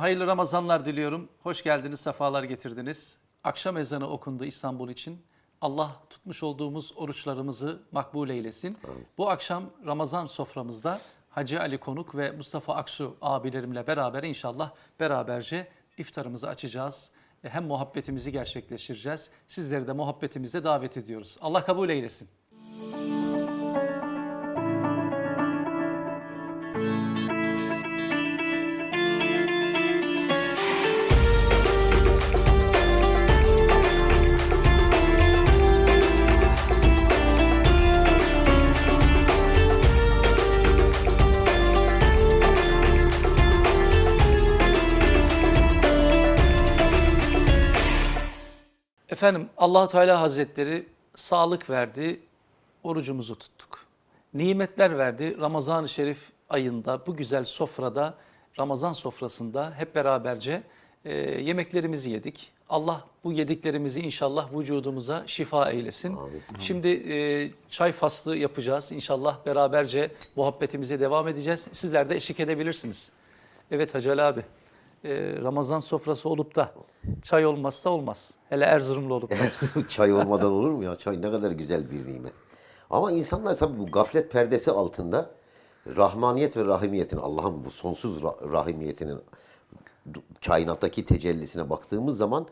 Hayırlı Ramazanlar diliyorum. Hoş geldiniz, sefalar getirdiniz. Akşam ezanı okundu İstanbul için. Allah tutmuş olduğumuz oruçlarımızı makbul eylesin. Bu akşam Ramazan soframızda Hacı Ali Konuk ve Mustafa Aksu abilerimle beraber inşallah beraberce iftarımızı açacağız. E, Hem muhabbetimizi gerçekleştireceğiz. Sizleri de muhabbetimize davet ediyoruz. Allah kabul eylesin. Efendim allah Teala Hazretleri sağlık verdi, orucumuzu tuttuk. Nimetler verdi Ramazan-ı Şerif ayında bu güzel sofrada, Ramazan sofrasında hep beraberce e, yemeklerimizi yedik. Allah bu yediklerimizi inşallah vücudumuza şifa eylesin. Şimdi e, çay faslı yapacağız. İnşallah beraberce muhabbetimize devam edeceğiz. Sizler de eşlik edebilirsiniz. Evet Hacı Ali abi. E, Ramazan sofrası olup da çay olmazsa olmaz. Hele Erzurumlu olup da. Çay olmadan olur mu ya? Çay ne kadar güzel bir nimet. Ama insanlar tabii bu gaflet perdesi altında rahmaniyet ve rahimiyetin Allah'ın bu sonsuz ra- rahimiyetinin kainattaki tecellisine baktığımız zaman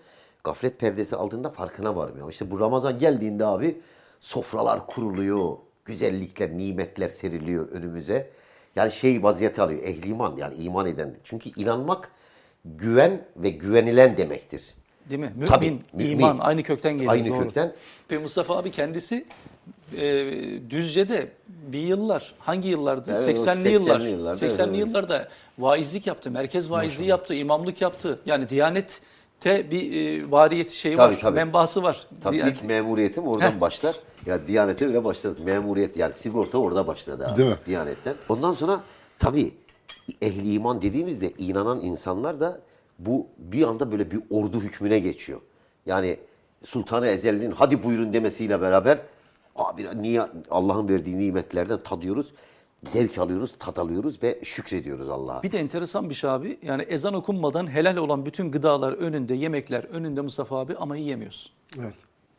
gaflet perdesi altında farkına varmıyor. İşte bu Ramazan geldiğinde abi sofralar kuruluyor, güzellikler, nimetler seriliyor önümüze. Yani şey vaziyeti alıyor, ehli iman yani iman eden. Çünkü inanmak güven ve güvenilen demektir. Değil mi? Mümin, Tabii, mümin. iman aynı kökten geliyor. Aynı doğru. kökten. Ve Mustafa abi kendisi e, Düzce'de bir yıllar, hangi yıllardı? Evet, o 80'li yıllar. 80'li yıllarda, 80'li evet. yıllarda vaizlik yaptı, merkez vaizliği yaptı, imamlık yaptı. Yani Diyanet'te bir e, variyet şeyi Tabii, var, tabii. menbaası var. Tabii Diyanet- ilk memuriyetim oradan başlar. Ya Diyanete bile başladık. Memuriyet yani sigorta orada başladı abi. Değil mi? Diyanetten. Ondan sonra tabii ehli iman dediğimizde inanan insanlar da bu bir anda böyle bir ordu hükmüne geçiyor. Yani Sultan-ı Ezel'in hadi buyurun demesiyle beraber abi niye Allah'ın verdiği nimetlerden tadıyoruz, zevk alıyoruz, tat alıyoruz ve şükrediyoruz Allah'a. Bir de enteresan bir şey abi. Yani ezan okunmadan helal olan bütün gıdalar önünde, yemekler önünde Mustafa abi ama yiyemiyorsun. Evet.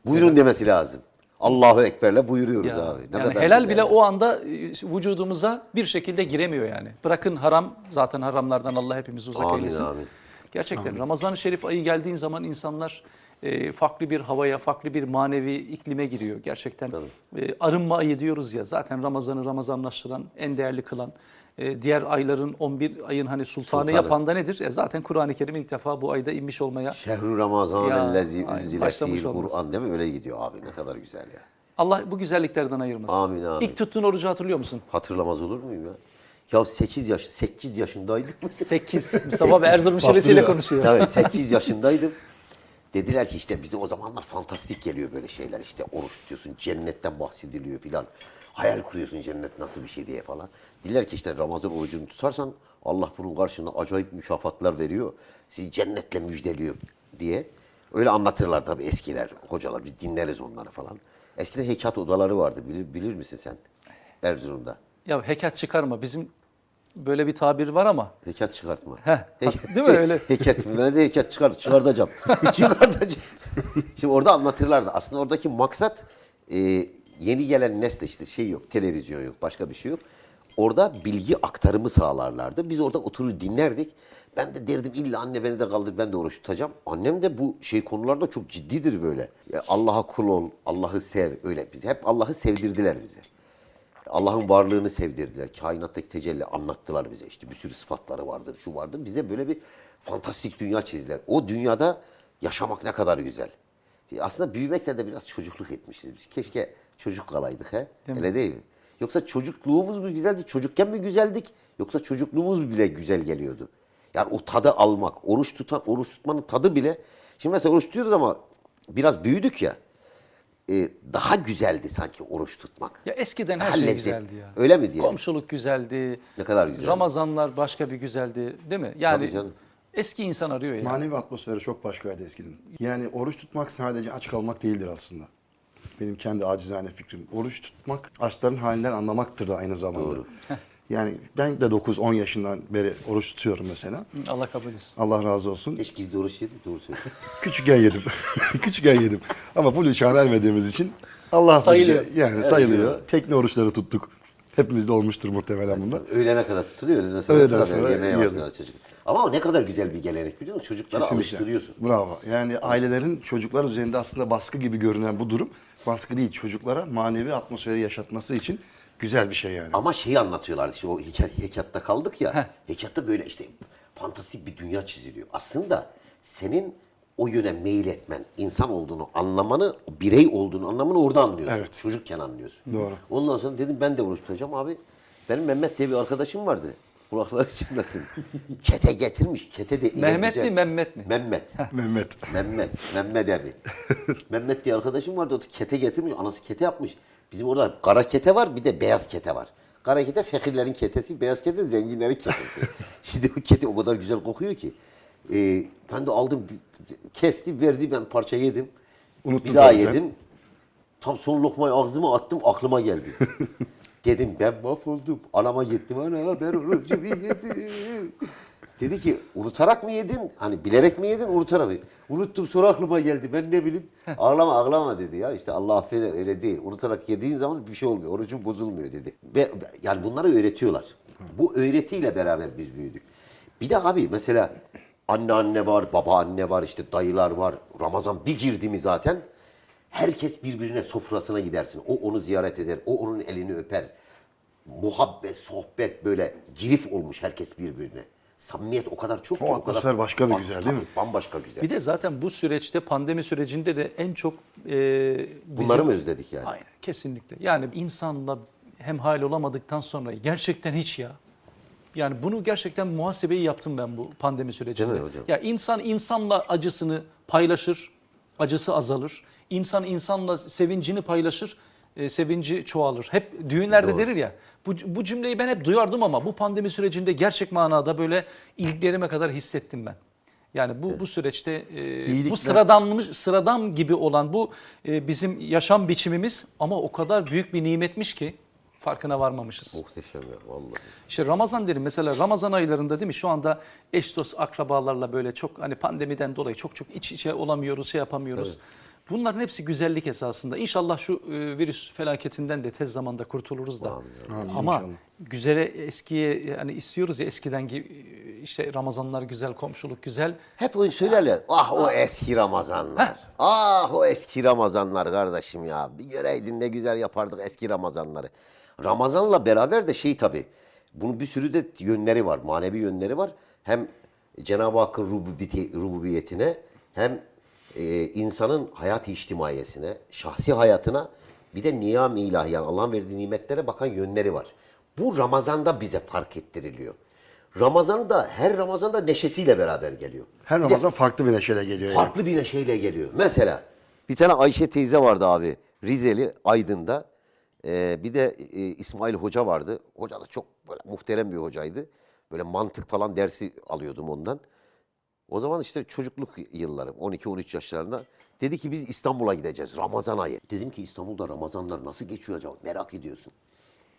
Buyurun demesi lazım. Allahu Ekber'le buyuruyoruz Ya, abi. Ne yani kadar helal güzel bile o anda e, vücudumuza bir şekilde giremiyor yani. Bırakın haram zaten haramlardan Allah hepimizi uzak Amin, eylesin. amin. Gerçekten Ramazan-ı Şerif ayı geldiğin zaman insanlar e, farklı bir havaya, farklı bir manevi iklime giriyor gerçekten. E, arınma ayı diyoruz ya zaten Ramazan'ı Ramazanlaştıran, en değerli kılan, e, diğer ayların 11 ayın hani sultanı, Sultanı. yapan da nedir? E, zaten Kur'an-ı Kerim ilk defa bu ayda inmiş olmaya. Şehru Ramazan Ya, ellezi ay, unzile başlamış fihil olması. Kur'an değil mi? Öyle gidiyor abi ne kadar güzel ya. Allah bu güzelliklerden ayırmasın. Amin, amin. İlk tuttuğun orucu hatırlıyor musun? Hatırlamaz olur muyum ya? Ya 8 yaş 8 yaşındaydık mı? 8. Mustafa abi Erzurum Bastırıyor. konuşuyor. evet 8 yaşındaydım. Dediler ki işte bize o zamanlar fantastik geliyor böyle şeyler işte oruç tutuyorsun cennetten bahsediliyor filan. Hayal kuruyorsun cennet nasıl bir şey diye falan. Dediler ki işte Ramazan orucunu tutarsan Allah bunun karşılığında acayip mükafatlar veriyor. Sizi cennetle müjdeliyor diye. Öyle anlatırlar tabii eskiler, hocalar. Biz dinleriz onları falan. Eskiden hekat odaları vardı bilir, bilir misin sen? Erzurum'da. Ya hekat çıkarma. Bizim böyle bir tabir var ama. Hekat çıkartma. Heh, Hek- değil mi öyle? hekat. Ben de hekat çıkar, çıkartacağım. çıkartacağım. Şimdi orada anlatırlardı. Aslında oradaki maksat e, yeni gelen nesle işte şey yok, televizyon yok, başka bir şey yok. Orada bilgi aktarımı sağlarlardı. Biz orada oturur dinlerdik. Ben de derdim illa anne beni de kaldır ben de oruç tutacağım. Annem de bu şey konularda çok ciddidir böyle. Allah'a kul ol, Allah'ı sev öyle. Biz hep Allah'ı sevdirdiler bize. Allah'ın varlığını sevdirdiler. Kainattaki tecelli anlattılar bize. İşte bir sürü sıfatları vardır, şu vardır. Bize böyle bir fantastik dünya çizdiler. O dünyada yaşamak ne kadar güzel. E, Aslında büyümekle de biraz çocukluk etmişiz biz. Keşke çocuk kalaydık he. Öyle değil mi? Yoksa çocukluğumuz mu güzeldi? Çocukken mi güzeldik? Yoksa çocukluğumuz bile güzel geliyordu. Yani o tadı almak, oruç tutan, oruç tutmanın tadı bile. Şimdi mesela oruç tutuyoruz ama biraz büyüdük ya. E, daha güzeldi sanki oruç tutmak. Ya eskiden her Daha şey lezzet- güzeldi ya. Öyle mi diyelim? Komşuluk güzeldi. Ne kadar güzel. Ramazanlar başka bir güzeldi değil mi? Yani Tabii canım. eski insan arıyor ya. Manevi atmosferi çok başkaydı eskiden. Yani oruç tutmak sadece aç kalmak değildir aslında. Benim kendi acizane fikrim. Oruç tutmak açların halinden anlamaktır da aynı zamanda. Doğru. Yani ben de 9-10 yaşından beri oruç tutuyorum mesela. Allah kabul etsin. Allah razı olsun. Hiç gizli oruç yedim doğru söylüyorsun. Küçükken yedim. Küçükken yedim. Ama full çağına ermediğimiz için Allah Sayılıyor. bize- Yani sayılıyor. Tekne oruçları tuttuk. Hepimizde olmuştur muhtemelen bunlar. Öğlene kadar tutuluyor. Öğleden sonra Öğleden sonra yemeğe yiyordu. başlar çocuk. Ama o ne kadar güzel bir gelenek biliyor musun? Çocuklara alıştırıyorsun. Bravo. Yani ailelerin çocuklar üzerinde aslında baskı gibi görünen bu durum baskı değil. Çocuklara manevi atmosferi yaşatması için güzel bir şey yani. Ama şeyi anlatıyorlar işte o hikaye, hekatta kaldık ya. Heh. Hekatta böyle işte fantastik bir dünya çiziliyor. Aslında senin o yöne meyil etmen, insan olduğunu anlamanı, birey olduğunu anlamanı orada anlıyorsun. Evet. Çocukken anlıyorsun. Doğru. Ondan sonra dedim ben de oruç tutacağım abi. Benim Mehmet diye bir arkadaşım vardı. Kulakları çınlasın. kete getirmiş. Kete de Mehmet mi, Mehmet mi? Mehmet. Mehmet. Mehmet, Mehmet abi. Mehmet diye arkadaşım vardı. O da kete getirmiş. Anası kete yapmış. Bizim orada kara kete var bir de beyaz kete var. Kara kete fakirlerin ketesi, beyaz kete zenginlerin ketesi. Şimdi o kete o kadar güzel kokuyor ki. Ee, ben de aldım, kesti, verdi ben parça yedim. Unuttun bir daha sen. yedim. Tam son lokmayı ağzıma attım aklıma geldi. Dedim ben mahvoldum. Anama gittim ana ben orucumu yedim. Dedi ki unutarak mı yedin? Hani bilerek mi yedin unutarak mı? Unuttum sonra aklıma geldi. Ben ne bileyim. ağlama ağlama dedi ya. İşte Allah affeder öyle değil. Unutarak yediğin zaman bir şey olmuyor. Orucun bozulmuyor dedi. Ve yani bunları öğretiyorlar. Bu öğretiyle beraber biz büyüdük. Bir de abi mesela anneanne var, babaanne var, işte dayılar var. Ramazan bir girdi mi zaten herkes birbirine sofrasına gidersin. O onu ziyaret eder, o onun elini öper. Muhabbet, sohbet böyle girif olmuş herkes birbirine. Samimiyet o kadar çok ki, O o kadar atmosfer başka bir güzel, değil mi? Bambaşka güzel. Bir de zaten bu süreçte pandemi sürecinde de en çok e, bizim- Bunları mı özledik yani? Aynen kesinlikle. Yani insanla hemhal olamadıktan sonra gerçekten hiç ya. Yani bunu gerçekten muhasebeyi yaptım ben bu pandemi sürecinde. Değil mi hocam? Ya insan insanla acısını paylaşır, acısı azalır. İnsan insanla sevincini paylaşır, e, sevinci çoğalır. Hep düğünlerde Doğru. denir ya. Bu, bu cümleyi ben hep duyardım ama bu pandemi sürecinde gerçek manada böyle iliklerime kadar hissettim ben. Yani bu bu süreçte e, bu sıradanmış sıradan gibi olan bu e, bizim yaşam biçimimiz ama o kadar büyük bir nimetmiş ki farkına varmamışız. Muhteşem ya vallahi. İşte Ramazan derim mesela Ramazan aylarında değil mi şu anda eş dost akrabalarla böyle çok hani pandemiden dolayı çok çok iç içe olamıyoruz şey yapamıyoruz. Bunların hepsi güzellik esasında. İnşallah şu e, virüs felaketinden de tez zamanda kurtuluruz da. Amin, Ama inşallah. güzele eskiye yani istiyoruz ya eskiden gibi işte Ramazanlar güzel, komşuluk güzel. Hep onu söylerler. Ah o eski Ramazanlar. Ah o eski Ramazanlar kardeşim ya. Bir göreydin ne güzel yapardık eski Ramazanları. Ramazanla beraber de şey tabii. Bunun bir sürü de yönleri var. Manevi yönleri var. Hem Cenab-ı Hakk'ın rububiyeti- rububiyetine hem e, insanın hayat içtimaiyesine, şahsi hayatına bir de niyam ilahi yani Allah'ın verdiği nimetlere bakan yönleri var. Bu Ramazan'da bize fark ettiriliyor. Ramazan da her Ramazan'da neşesiyle beraber geliyor. Her Bir Ramazan farklı bir neşeyle geliyor. yani. farklı bir neşeyle geliyor. Mesela bir tane Ayşe teyze vardı abi. Rizeli Aydın'da. Ee, bir de e, İsmail Hoca vardı. Hoca da çok böyle muhterem bir hocaydı. Böyle mantık falan dersi alıyordum ondan. O zaman işte çocukluk yıllarım 12-13 yaşlarında. Dedi ki biz İstanbul'a gideceğiz Ramazan ayı. Dedim ki İstanbul'da Ramazanlar nasıl geçiyor acaba merak ediyorsun.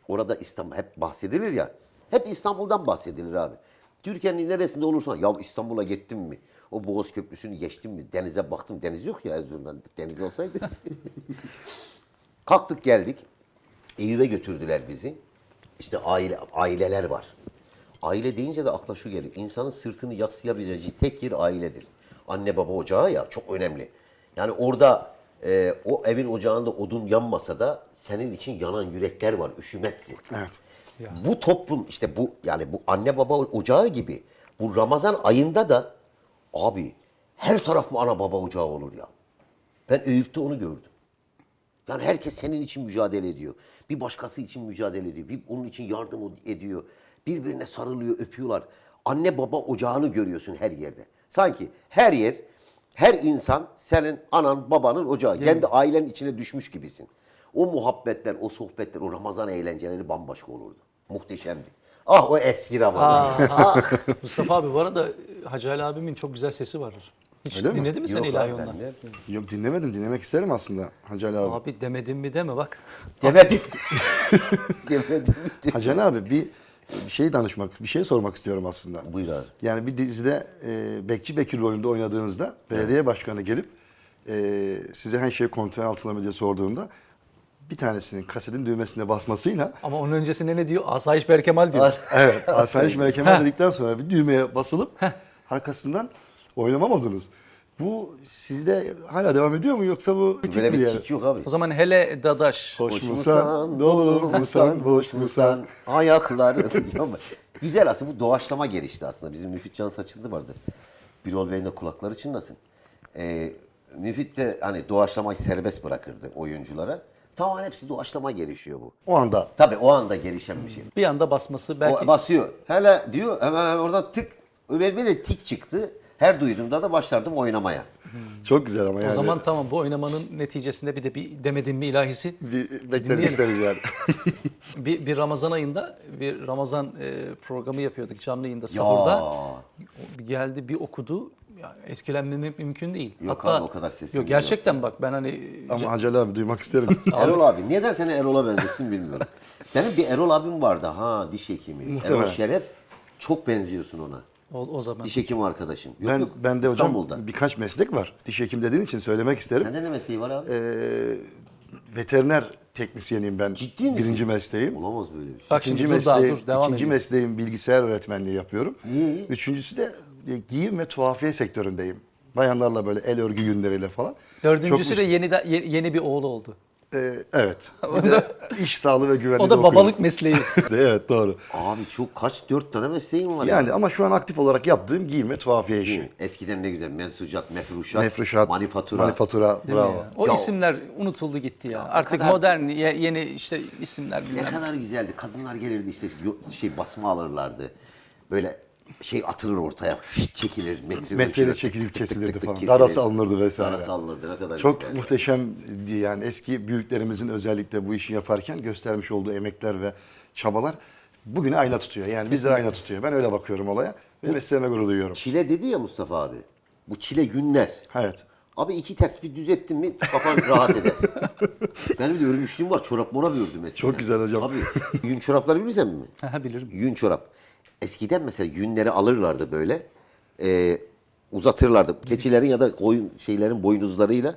Orada İstanbul hep bahsedilir ya. Hep İstanbul'dan bahsedilir abi. Türkiye'nin neresinde olursan ya İstanbul'a gittim mi? O Boğaz Köprüsü'nü geçtim mi? Denize baktım. Deniz yok ya Erzurum'dan. Deniz olsaydı. Kalktık geldik. Eyüp'e götürdüler bizi. İşte aile aileler var. Aile deyince de akla şu geliyor. İnsanın sırtını yaslayabileceği tek yer ailedir. Anne baba ocağı ya çok önemli. Yani orada e, o evin ocağında odun yanmasa da senin için yanan yürekler var. Üşümezsin. Evet. Bu toplum işte bu yani bu anne baba ocağı gibi bu Ramazan ayında da abi her taraf mı ana baba ocağı olur ya. Ben Eyüp'te onu gördüm. Yani herkes senin için mücadele ediyor. Bir başkası için mücadele ediyor. Bir onun için yardım ediyor. Birbirine sarılıyor, öpüyorlar. Anne baba ocağını görüyorsun her yerde. Sanki her yer, her insan senin anan babanın ocağı. Kendi ailenin içine düşmüş gibisin. O muhabbetler, o sohbetler, o Ramazan eğlenceleri bambaşka olurdu. Muhteşemdi. Ah o eski Ramazan. ah. Mustafa abi bu arada Hacı Ali abimin çok güzel sesi var. Hiç Öyle mi? dinledin mi sen Yok ilahi ondan? Yok dinlemedim. Dinlemek isterim aslında Hacı Ali abi. Abi demedim mi deme bak. Demedim. Demedim. Hacı Ali abi bir bir şey danışmak, bir şey sormak istiyorum aslında. Buyur abi. Yani bir dizide e, Bekçi Bekir rolünde oynadığınızda belediye başkanı gelip e, size her şeyi kontrol altına mı diye sorduğunda bir tanesinin kasetin düğmesine basmasıyla Ama onun öncesinde ne diyor? Asayiş Berkemal diyor. evet asayiş Melkemal dedikten sonra bir düğmeye basılıp arkasından oynamamadınız. Bu sizde hala devam ediyor mu yoksa bu bitik Böyle mi bir yani? tik yok abi. O zaman hele Dadaş. Boş musan, dolu musan, boş musan. Ayakları. Güzel aslında bu doğaçlama gelişti aslında. Bizim Müfit Can Saçıldı vardı. Birol Bey'in de kulakları çınlasın. Ee, Müfit de hani doğaçlamayı serbest bırakırdı oyunculara. Tamamen hepsi doğaçlama gelişiyor bu. O anda Tabii o anda gelişen bir şey. Bir anda basması belki O basıyor. Hele diyor hemen oradan tık. Öyle böyle tik çıktı. Her duyduğumda da başlardım oynamaya. çok güzel ama yani. o zaman tamam bu oynamanın neticesinde bir de bir demedim mi ilahisi bir bekleriz isteriz yani. bir, bir Ramazan ayında bir Ramazan e, programı yapıyorduk canlı yayında sahurda. Bir geldi bir okudu. Ya, etkilenmemek mümkün değil. Yok abi, o kadar sesim Yok gerçekten bak ben hani ama Haceli abi duymak isterim. Erol abi. Neden seni Erol'a benzettim bilmiyorum. Benim bir Erol abim vardı ha diş hekimi. Muhtemelen. Erol Şeref. Çok benziyorsun ona. O, o zaman Diş hekimi arkadaşım. Yok ben yok. bende hocam İstanbul'da. birkaç meslek var. Diş hekim dediğin için söylemek isterim. Sende ne mesleği var abi? Ee, veteriner teknisyeniyim ben. Ciddi misin? Birinci mesleğim. Olamaz böyle bir şey. bak İkinci şimdi dur daha mesleğim, dur devam ikinci edelim. mesleğim bilgisayar öğretmenliği yapıyorum. İyi. Üçüncüsü de e, giyim ve tuhafiye sektöründeyim. Bayanlarla böyle el örgü günleriyle falan. Dördüncüsü Çok de yeni, de, ye- yeni bir oğlu oldu. Ee, evet. Bir de iş sağlığı ve güvenliği O da okuyorum. babalık mesleği. evet doğru. Abi çok kaç dört tane mesleğin var Yani ya. ama şu an aktif olarak yaptığım giyim ve tuhafiye Değil işi. mi? Eskiden ne güzel mensucat, mefruşat, Mefruşat, manifatura. manifatura, Değil mi bravo. ya? O Ya- isimler unutuldu gitti ya. Artık kadar- modern ye- yeni işte isimler Ne bilmem. kadar güzeldi. Kadınlar gelirdi işte yo- şey basma alırlardı. Böyle şey atılır ortaya, çekilir, metre Metreyle ölçülür, çekilip tık tık tık kesilirdi tık falan. kesilir. Darası alınırdı vesaire. Darası alınırdı ne kadar Çok güzel. muhteşem yani eski büyüklerimizin özellikle bu işi yaparken göstermiş olduğu emekler ve çabalar bugüne ayna tutuyor. Yani bizlere ayna tutuyor. Ben öyle bakıyorum olaya ve mesleğime gurur duyuyorum. Çile dedi ya Mustafa abi. Bu çile günler. Evet. Abi iki ters bir düz ettin mi kafan rahat eder. Benim de örmüşlüğüm var. Çorap mora bir ördüm eskiden. Çok güzel hocam. Abi yün çorapları bilirsen mi? Ha, bilirim. Yün çorap. Eskiden mesela yünleri alırlardı böyle. E, uzatırlardı. Keçilerin ya da koyun şeylerin boynuzlarıyla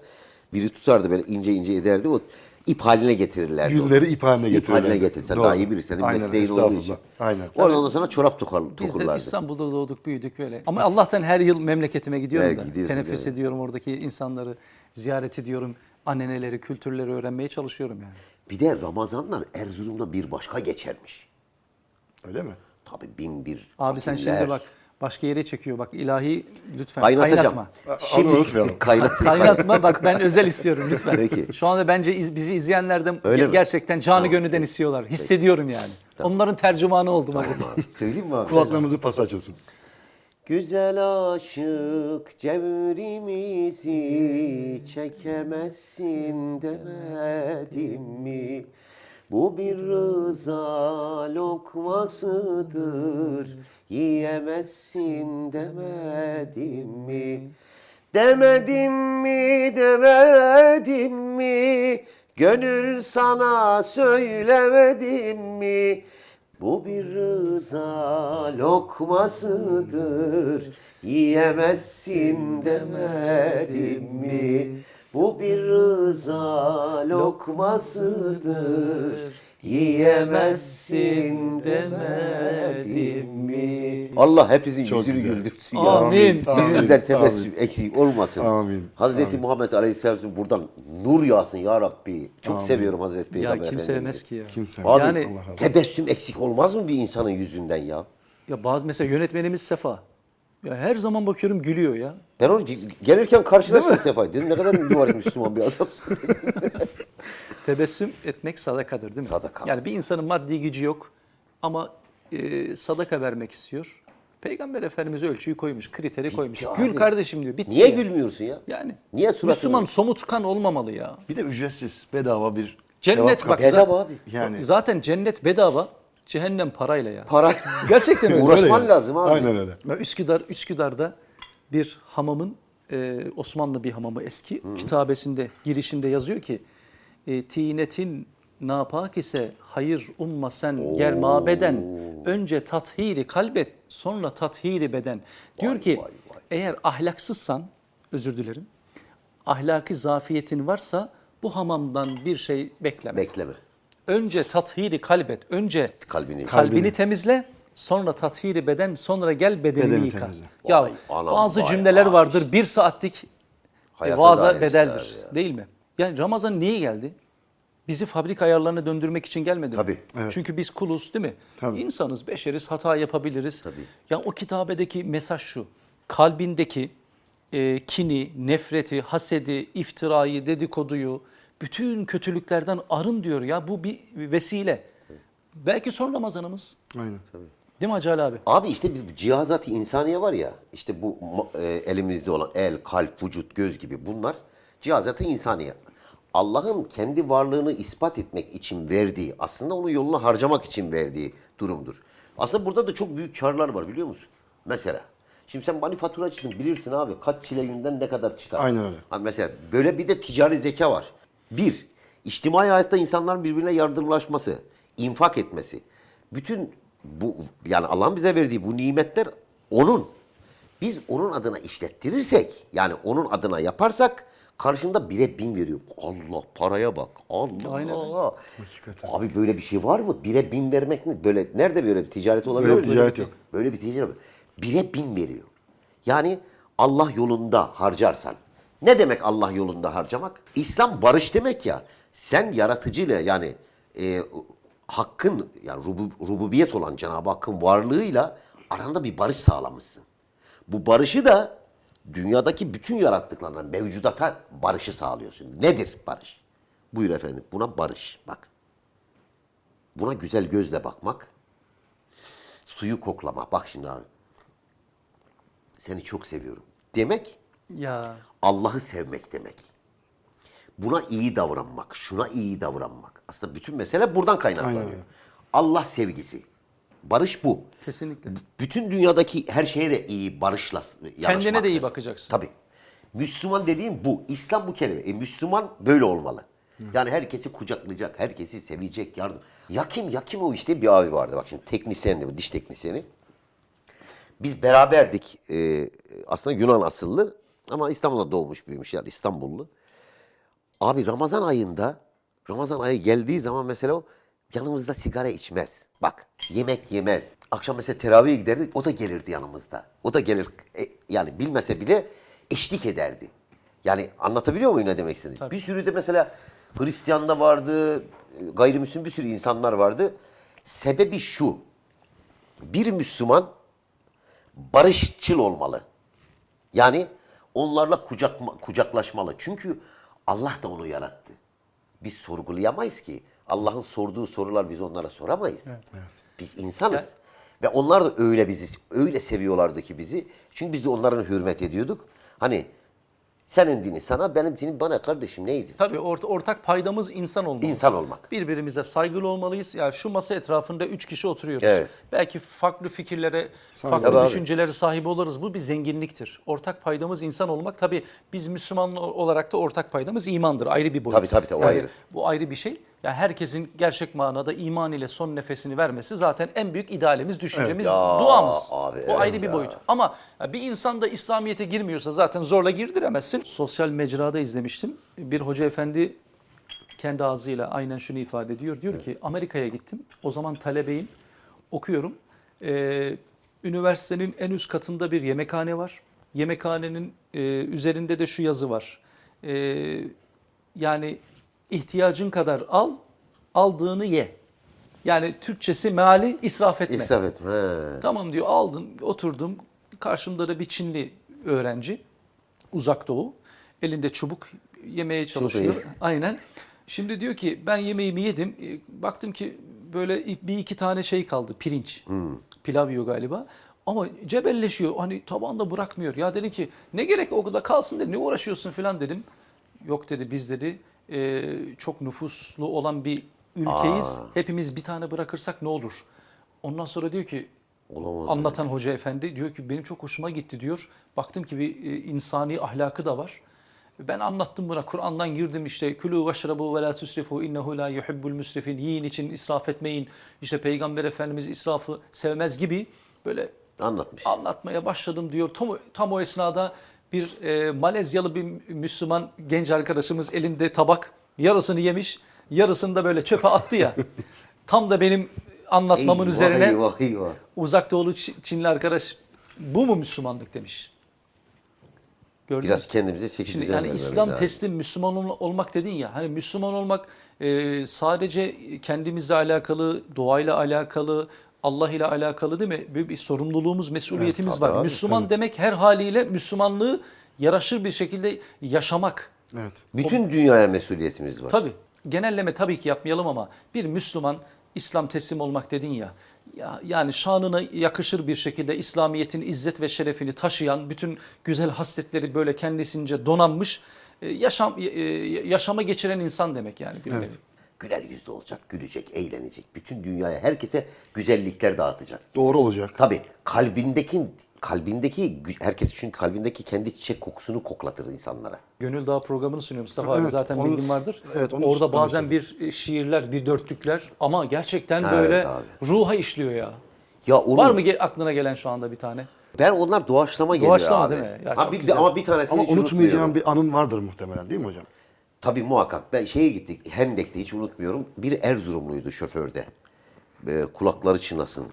biri tutardı böyle ince ince ederdi. O ip haline getirirlerdi. Yünleri onu. ip haline İp haline getirirlerdi. getir. Sen Doğru. daha iyi bilirsin. Aynen, mesleğin olduğu için. Aynen. Oradan ondan sonra çorap tokar, Biz de tokurlardı. İstanbul'da doğduk, büyüdük böyle. Ama Allah'tan her yıl memleketime gidiyorum Evet, da. gidiyorsun, Teneffüs evet. ediyorum oradaki insanları, ziyaret ediyorum. Anneneleri, kültürleri öğrenmeye çalışıyorum yani. Bir de Ramazanlar Erzurum'da bir başka geçermiş. Öyle mi? Tabii bin bir Abi sen şimdi bak başka yere çekiyor. Bak ilahi lütfen Kaynatacağım. kaynatma. Şimdi unutmayalım. kaynat. Kaynatma bak ben özel istiyorum lütfen. Peki. Şu anda bence iz- bizi izleyenlerden Öyle mi? gerçekten canı Tamam, gönülden peki. istiyorlar. Hissediyorum yani. Onların tercümanı oldum abi. Tamam abi. Söyleyeyim mi abi? Kulaklarımızı pas açılsın. Güzel aşık cevrimizi çekemezsin demedim mi? Bu bir rıza lokmasıdır, yiyemezsin demedim mi? Demedim mi, demedim mi? Gönül sana söylemedim mi? Bu bir rıza lokmasıdır, yiyemezsin demedim mi? Bu bir rıza lokmasıdır, yiyemezsin demedim mi? Allah hepinizin Çok yüzünü güzel. güldürsün ya. Amin. Yüzünüzden tebessüm eksik olmasın. Amin. Hazreti Muhammed Aleyhisselam buradan nur yağsın ya Rabbi. Çok seviyorum Hazreti Peygamber Ya kim Efendimiz'i. sevmez ki ya. Kimse. Abi Yani- Allah olsun. tebessüm eksik olmaz mı bir insanın yüzünden ya? Ya bazı mesela yönetmenimiz Sefa. Ya her zaman bakıyorum gülüyor ya. Ben onu gelirken karşılaştım Sefa. Dedim ne kadar mübarek Müslüman bir adamsın. Tebessüm etmek sadakadır değil mi? Sadaka. Yani bir insanın maddi gücü yok ama e, sadaka vermek istiyor. Peygamber Efendimiz ölçüyü koymuş, kriteri koymuş. abi. Gül kardeşim diyor. Bitti Niye ya. gülmüyorsun ya? Yani. Niye suratını- Müslüman somutkan olmamalı ya. Bir de ücretsiz, bedava bir Cennet bak. Bedava abi. Yani Zaten cennet bedava, cehennem parayla ya. Para. Gerçekten öyle. Uğraşman yani. lazım abi. Aynen öyle. Ben Üsküdar, Üsküdar'da bir hamamın, e, Osmanlı bir hamamı eski kitabesinde, girişinde yazıyor ki e, Tinetin napak ise hayır umma sen ger mabeden Önce tathiri kalbet, sonra tathiri beden. Diyor Vay, ki vay, vay. eğer ahlaksızsan, özür dilerim, ahlaki zafiyetin varsa bu hamamdan bir şey bekleme. Bekleme. Önce tathiri kalbet, önce Kalbini. kalbini, Kalbini. temizle, sonra tathiri beden, sonra gel bedenini Bedeni yıka. temizle. Ya Vay anam, bazı vay cümleler abi. vardır bir saatlik Hayata vaaza dair bedeldir ya. değil mi? Yani Ramazan niye geldi? Bizi fabrika ayarlarına döndürmek için gelmedi mi? Tabii. Çünkü biz kuluz değil mi? Tabii. İnsanız, beşeriz, hata yapabiliriz. Tabii. Ya o kitabedeki mesaj şu. Kalbindeki e, kini, nefreti, hasedi, iftirayı, dedikoduyu, bütün kötülüklerden arın diyor ya. Bu bir vesile. Belki son Ramazanımız. Aynen. Değil mi Hacı Ali abi? Abi işte biz bu cihazat-ı insaniye var ya işte bu e, elimizde olan el, kalp, vücut, göz gibi bunlar cihazat-ı insaniye. Allah'ın kendi varlığını ispat etmek için verdiği aslında onu yoluna harcamak için verdiği durumdur. Aslında burada da çok büyük karlar var biliyor musun? Mesela şimdi sen manifaturacısın bilirsin abi kaç çile yünden ne kadar çıkar. Aynen öyle. Ha mesela böyle bir de ticari zeka var. Bir, içtimai hayatta insanların birbirine yardımlaşması, infak etmesi. Bütün bu yani Allah'ın bize verdiği bu nimetler onun. Biz onun adına işlettirirsek yani onun adına yaparsak karşında bire bin veriyor. Allah paraya bak. Allah. Aynen. Hakikaten. Abi böyle bir şey var mı? Bire bin vermek ne? Böyle nerede böyle bir ticaret olabilir? Böyle bir mi? ticaret yok. Böyle bir ticaret. Bire bin veriyor. Yani Allah yolunda harcarsan. Ne demek Allah yolunda harcamak? İslam barış demek ya. Sen yaratıcıyla yani e, hakkın yani rubu- rububiyet olan Cenab-ı Hakk'ın varlığıyla aranda bir barış sağlamışsın. Bu barışı da dünyadaki bütün yarattıklarına, mevcudata barışı sağlıyorsun. Nedir barış? Buyur efendim. Buna barış. Bak. Buna güzel gözle bakmak. Suyu koklama. Bak şimdi abi. Seni çok seviyorum. Demek Ya Allah'ı sevmek demek. Buna iyi davranmak, şuna iyi davranmak. Aslında bütün mesele buradan Aynen kaynaklanıyor. öyle. Allah sevgisi. Barış bu. kesinlikle. Bütün dünyadaki her şeye de iyi barışla Kendine de iyi bakacaksın. Tabii. Müslüman dediğim bu. İslam bu kelime. E, Müslüman böyle olmalı. Yani herkesi kucaklayacak, herkesi sevecek, yardım. Yakim, Yakim o işte bir abi vardı. Bak şimdi teknisyendi bu, diş teknisyeni. Biz beraberdik. Ee, aslında Yunan asıllı ama İstanbul'da doğmuş büyümüş yani İstanbullu. Abi Ramazan ayında, Ramazan ayı geldiği zaman mesela o yanımızda sigara içmez. Bak yemek yemez. Akşam mesela teravihe giderdik o da gelirdi yanımızda. O da gelir e, yani bilmese bile eşlik ederdi. Yani anlatabiliyor muyum ne demek istediğimi? Bir sürü de mesela Hristiyan da vardı, gayrimüslim bir sürü insanlar vardı. Sebebi şu. Bir Müslüman barışçıl olmalı. Yani onlarla kucak, kucaklaşmalı. Çünkü Allah da onu yarattı. Biz sorgulayamayız ki. Allah'ın sorduğu sorular biz onlara soramayız. Biz insanız. Ve onlar da öyle bizi öyle seviyorlardı ki bizi. Çünkü biz de onların hürmet ediyorduk. Hani senin dini sana, benim dinim bana kardeşim neydi? Tabii ort- ortak paydamız insan olmamız. İnsan olmak. Birbirimize saygılı olmalıyız. Ya şu masa etrafında üç kişi oturuyoruz. Evet. Belki farklı fikirlere, Tabii farklı abi. düşüncelere sahip oluruz. Bu bir zenginliktir. Ortak paydamız insan olmak. Tabii biz Müslüman olarak da ortak paydamız imandır. Ayrı bir boyut. Tabii, tabii, tabii, o ayrı. Bu ayrı bir şey. Ya herkesin gerçek manada iman ile son nefesini vermesi zaten en büyük idealimiz, düşüncemiz, Ya duamız. abi, Bu evet ayrı bir ya. boyut. Ama ya bir insan da İslamiyet'e girmiyorsa zaten zorla girdiremezsin. Sosyal mecrada izlemiştim. Bir hoca efendi kendi ağzıyla aynen şunu ifade ediyor. Diyor ki Amerika'ya gittim. O zaman talebeyim. Okuyorum. Ee, üniversitenin en üst katında bir yemekhane var. Yemekhanenin e, üzerinde de şu yazı var. Ee, yani ihtiyacın kadar al, aldığını ye. Yani Türkçesi meali israf etme. İsraf etme. He. Tamam diyor aldım oturdum karşımda da bir Çinli öğrenci uzak doğu elinde çubuk yemeye çalışıyor. Aynen. Şimdi diyor ki ben yemeğimi yedim E, baktım ki böyle bir iki tane şey kaldı pirinç pilav yiyor galiba. Ama cebelleşiyor hani tabağında bırakmıyor. Ya dedim ki ne gerek o kadar kalsın dedi ne uğraşıyorsun falan dedim. Yok dedi biz dedi e, çok nüfuslu olan bir ülkeyiz. Hepimiz bir tane bırakırsak ne olur? Ondan sonra diyor ki Olamaz anlatan hoca efendi diyor ki benim çok hoşuma gitti diyor. Baktım ki bir e, insani ahlakı da var. Ben anlattım buna. Kur'an'dan girdim işte külü veşrabu ve la tusrifu innehu la yuhibbul müsrifin. Yiyin için israf etmeyin. İşte Peygamber Efendimiz israfı sevmez gibi böyle Anlatmış. anlatmaya başladım diyor. Tam, tam o esnada bir e, Malezyalı bir Müslüman genç arkadaşımız elinde tabak yarısını yemiş, yarısını da böyle çöpe attı ya. tam da benim anlatmamın Eyvah, üzerine Eyvah eyvah. uzak doğulu Çi- Çinli arkadaş bu mu Müslümanlık demiş. Gördünüz Biraz kendimize çeki Şimdi yani İslam lazım. teslim Müslüman ol- olmak dedin ya hani Müslüman olmak e, sadece kendimizle alakalı, doğayla alakalı, Allah ile alakalı değil mi? Bir, bir sorumluluğumuz, mesuliyetimiz tabii var. abi, Müslüman demek her haliyle Müslümanlığı yaraşır bir şekilde yaşamak. Evet. Bütün dünyaya mesuliyetimiz var. Tabii genelleme tabii ki yapmayalım ama bir Müslüman İslam teslim olmak dedin ya, ya yani şanına yakışır bir şekilde İslamiyet'in izzet ve şerefini taşıyan, bütün güzel hasletleri böyle kendisince donanmış, e, yaşam e, yaşama geçiren insan demek yani bir nevi. Güler yüzlü olacak, gülecek, eğlenecek. Bütün dünyaya, herkese güzellikler dağıtacak. Doğru olacak. Tabii kalbindeki kalbindeki herkes çünkü kalbindeki kendi çiçek kokusunu koklatır insanlara. Gönül Dağı programını sunuyor Mustafa abi Evet, zaten onu- bilgin vardır. evet, onu Orada bazen bir e, şiirler, bir dörtlükler ama gerçekten Evet böyle abi. ruha işliyor ya. Ya onu, Var mı ge- aklına gelen şu anda bir tane? Ben onlar doğaçlama geliyor Doğaçlama abi. değil mi? Ya Ha, bir- güzel. ama bir tanesini Ama hiç unutmayacağım bir anın vardır muhtemelen değil mi hocam? Tabii muhakkak. Ben şeye gittik. Hendek'te hiç unutmuyorum. Bir Erzurumluydu şoförde. Ee, kulakları çınlasın.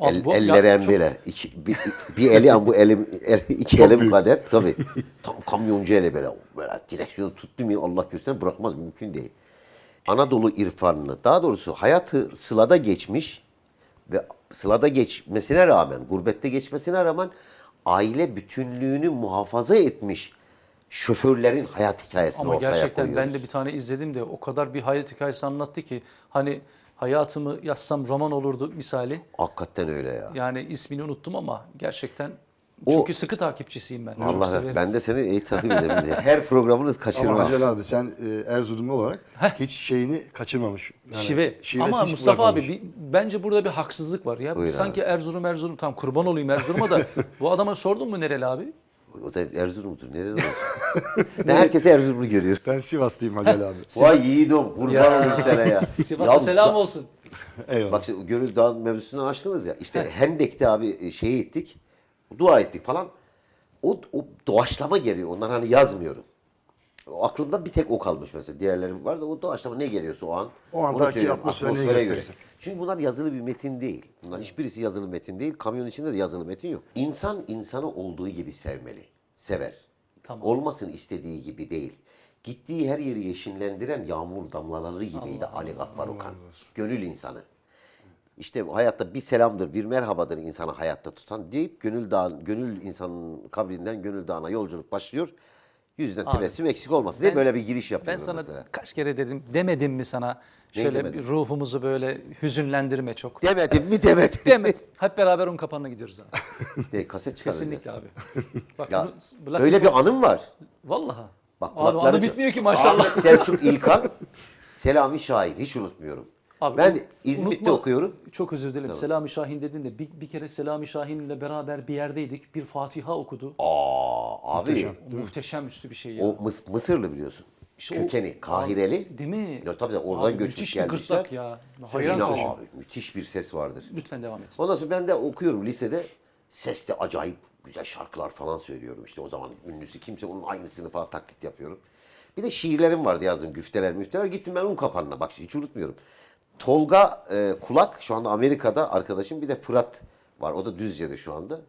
Abi El, bu- elleri ya en çok-. İki, bir, bir eli an bu elim, el- iki elim kadar. Tabii. Tam kamyoncu eli böyle. Böyle direksiyonu tuttu mu Allah göster bırakmaz. Mümkün değil. Anadolu irfanını, daha doğrusu hayatı sılada geçmiş ve sılada geçmesine rağmen, gurbette geçmesine rağmen aile bütünlüğünü muhafaza etmiş şoförlerin hayat hikayesini Ama ortaya gerçekten koyuyoruz. ben de bir tane izledim de o kadar bir hayat hikayesi anlattı ki hani hayatımı yazsam roman olurdu misali. Hakikaten öyle ya. Yani ismini unuttum ama gerçekten O- çünkü sıkı takipçisiyim ben. Allah severim. ben de seni iyi takip ederim diye. Her programını Ama kaçırma. Hacel abi sen e, Erzurumlu olarak hiç şeyini kaçırmamış. Yani Şive. Ama Mustafa abi bir- bence burada bir haksızlık var ya. Buyur Sanki Erzurum Erzurum tam kurban olayım Erzurum'a da bu adama sordun mu nereli abi? O da Erzurum'dur. Nereden olsun? ben herkese Erzurumlu görüyorum. Ben Sivaslıyım Hacel abi. Vay yiğidim kurban olayım sana ya. Sivas'a selam olsun. Eyvallah. Bak şimdi Gönül Dağı'nın mevzusundan açtınız ya. İşte Hendek'te abi e, şeye ettik. Dua ettik falan. O, o doğaçlama geliyor. Onlar hani yazmıyorum. Aklımda bir tek o kalmış mesela. Diğerleri var da o doğaçlama ne geliyorsa o an. O andaki onu söylüyorum. atmosfere göre. Çünkü bunlar yazılı bir metin değil. Bunlar hiçbirisi yazılı metin değil. Kamyon içinde de yazılı metin yok. İnsan insanı olduğu gibi sevmeli. Sever. Tamam. Olmasını istediği gibi değil. Gittiği her yeri yeşillendiren yağmur damlaları gibiydi Ali Gaffar Okan. Gönül insanı. İşte hayatta bir selamdır, bir merhabadır insanı hayatta tutan deyip Gönül Dağ, Gönül insanın kabrinden Gönül Dağı'na yolculuk başlıyor. Yüzden Abi, tebessüm eksik olmasın diye ben- böyle bir giriş Ben yapıyorum sana mesela. kaç kere dedim demedim mi sana şöyle demedin? bir ruhumuzu böyle hüzünlendirme çok. Demedim mi demedim. Deme. Hep beraber un kapanına gidiyoruz abi. Ne, kaset çıkaracağız. Kesinlikle abi. Bak Ya, bunu, öyle bir anım var. Vallahi. Bak Abi kulakları anı bitmiyor ki maşallah. Ahmet Selçuk İlkan, Selami Şahin. Hiç unutmuyorum. Abi, ben İzmit'te unutma. okuyorum. Çok özür dilerim. Selami Şahin dedin de bir, bir kere Selami Şahin'le beraber bir yerdeydik. Bir Fatiha okudu. Aa abi Muhteşem üstü bir şey ya. o Mıs- Mısırlı biliyorsun. İşte o- Kökeni, Kahireli. Değil mi? Ya tabii de oradan Abi göçmüş müthiş gelmişler. gırtlak ya. Hayran abi müthiş bir ses vardır. Lütfen devam et. Ondan sonra ben de okuyorum lisede. Seste acayip güzel şarkılar falan söylüyorum. İşte o zaman ünlüsü kimse onun aynısını falan taklit yapıyorum. Bir de şiirlerim vardı yazdım. Güfteler müfteler. Gittim ben un kapanına. Bak hiç unutmuyorum. Tolga e, Kulak şu anda Amerika'da arkadaşım. Bir de Fırat var. O da Düzce'de şu anda.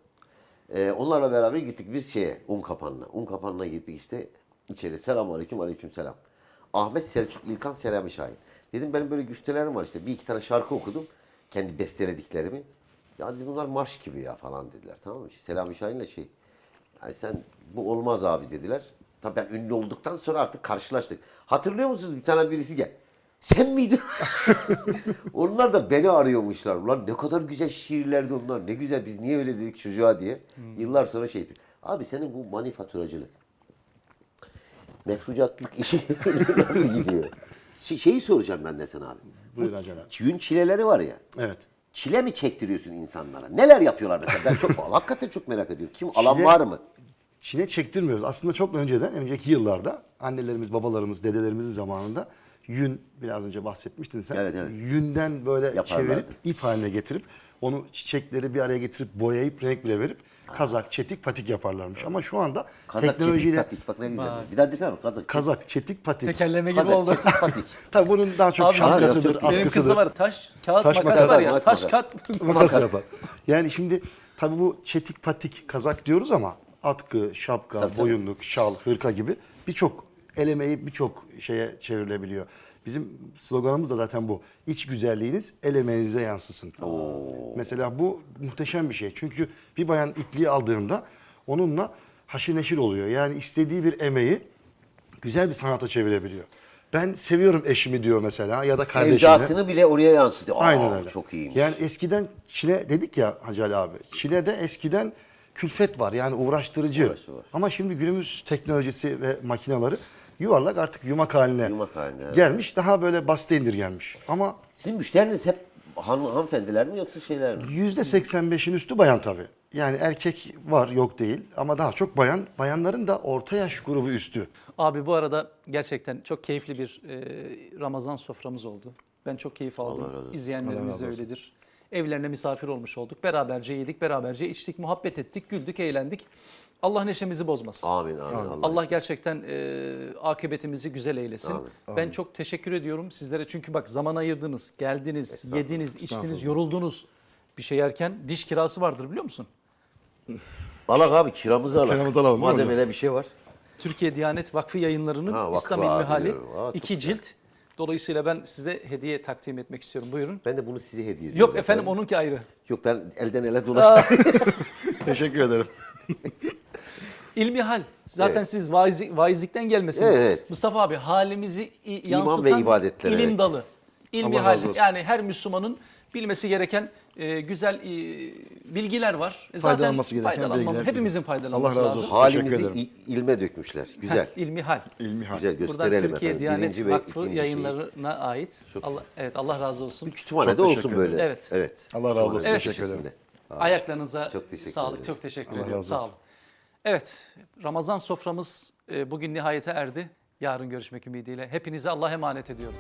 E, onlarla beraber gittik biz şeye un kapanına. Un kapanına gittik işte içeri. Selamun aleyküm aleyküm selam. Ahmet Selçuk İlkan Selami Şahin. Dedim benim böyle güftelerim var işte. Bir iki tane şarkı okudum. Kendi bestelediklerimi. Ya dedim bunlar marş gibi ya falan dediler. Tamam mı? İşte Selami Şahin'le şey. Yani sen bu olmaz abi dediler. Tabii ben ünlü olduktan sonra artık karşılaştık. Hatırlıyor musunuz bir tane birisi gel. Sen miydin? onlar da beni arıyormuşlar. Ulan ne kadar güzel şiirlerdi onlar. Ne güzel biz niye öyle dedik çocuğa diye. Yıllar sonra şeydi. Abi senin bu manifaturacılık, mefrucatlık işi nasıl gidiyor? Şey- şeyi soracağım ben de sana abi. Buyurun Hacel abi. Yün çileleri var ya. Evet. Çile mi çektiriyorsun insanlara? Neler yapıyorlar mesela? Ben çok hakikaten çok merak ediyorum. Kim alan Çile- var mı? Çin'e çektirmiyoruz. Aslında çok önceden, önceki yıllarda annelerimiz, babalarımız, dedelerimizin zamanında yün, biraz önce bahsetmiştin sen. Evet, evet. Yünden böyle Yaparlardı. çevirip ip haline getirip onu çiçekleri bir araya getirip boyayıp renk bile verip kazak, çetik, patik yaparlarmış. Ama şu anda Kazak teknolojiyle çetik patik. Bak ne güzel. Bir daha desene kazak çetik. kazak, çetik, patik. Tekerleme gibi Kazak oldu. çetik patik. Tabii bunun daha çok Abi, şapkasıdır, Benim Benim atkısıdır. kızda var taş, kağıt, Taş, makas, makas, var ya. makas, Taş, kat. Makas yapar. Yani şimdi tabii bu çetik patik kazak diyoruz ama atkı, şapka, Tabii, tabii. boyunluk, şal, hırka gibi birçok el emeği birçok şeye çevrilebiliyor. Bizim sloganımız da zaten bu. İç güzelliğiniz el emeğinize yansısın. Mesela bu muhteşem bir şey. Çünkü bir bayan ipliği aldığında onunla haşir neşir oluyor. Yani istediği bir emeği güzel bir sanata çevirebiliyor. Ben seviyorum eşimi diyor mesela ya da kardeşini. Sevdasını bile oraya yansıtıyor. Aa, Aynen öyle. Çok iyiymiş. Yani eskiden Çin'e dedik ya Hacı Ali abi. Çin'de eskiden külfet var yani uğraştırıcı. Uğraşı var. Ama şimdi günümüz teknolojisi ve makineleri yuvarlak artık yumak haline, Yumak haline, evet. gelmiş. Daha böyle basit indirgenmiş. Ama Sizin müşteriniz hep han, hanımefendiler mi yoksa şeyler mi? yüzde 85'in üstü bayan tabii. Yani erkek var yok değil ama daha çok bayan. Bayanların da orta yaş grubu üstü. Abi bu arada gerçekten çok keyifli bir e, Ramazan soframız oldu. Ben çok keyif aldım. Allah razı olsun. İzleyenlerimiz de öyledir. Evlerine misafir olmuş olduk. Beraberce yedik, beraberce içtik, muhabbet ettik, güldük, eğlendik. Allah neşemizi bozmasın. Amin amin. Allah. Allah gerçekten e, akıbetimizi güzel eylesin. Amin. Ben çok teşekkür ediyorum sizlere. Çünkü bak zaman ayırdınız, geldiniz, yediniz, içtiniz, yoruldunuz. Bir şey yerken diş kirası vardır biliyor musun? Alak abi kiramızı alak. Kiramızı alalım, Madem öyle bir şey var. Türkiye Diyanet Vakfı yayınlarının Ha, vakfı İslam İlmi Hali iki güzel. cilt. Dolayısıyla ben size hediye takdim etmek istiyorum. Buyurun. Ben de bunu size hediye ediyorum. Yok efendim onunki ayrı. Yok ben elden ele dolaştım. Teşekkür ederim. İlmi hal. Zaten Evet. siz vaizi, vaizlikten gelmesiniz. Evet. Mustafa abi halimizi i- İman yansıtan ve ibadetler, ilim evet. dalı. İlmi Allah hal. razı olsun. Yani her Müslümanın bilmesi gereken e, güzel e, bilgiler var. E, Zaten Faydalanması gereken bilgiler. hepimizin faydalanması Allah razı lazım. olsun. Halimizi Teşekkür ederim. i- ilme dökmüşler. Güzel. Heh, İlmi hal. İlmi hal. Güzel Buradan gösterelim Türkiye efendim. Diyanet Birinci ve Vakfı ikinci şeyi. yayınlarına ait. Allah, evet Allah razı olsun. Bir kütüphanede Çok olsun böyle. ederim. Evet. Evet. Allah razı olsun. Evet. Teşekkür ederim. Ayaklarınıza Çok teşekkür sağlık. ederiz. Çok teşekkür ediyorum. Sağ olun. Evet, Ramazan soframız e, bugün nihayete erdi. Yarın görüşmek ümidiyle. Hepinize Allah'a emanet ediyorum.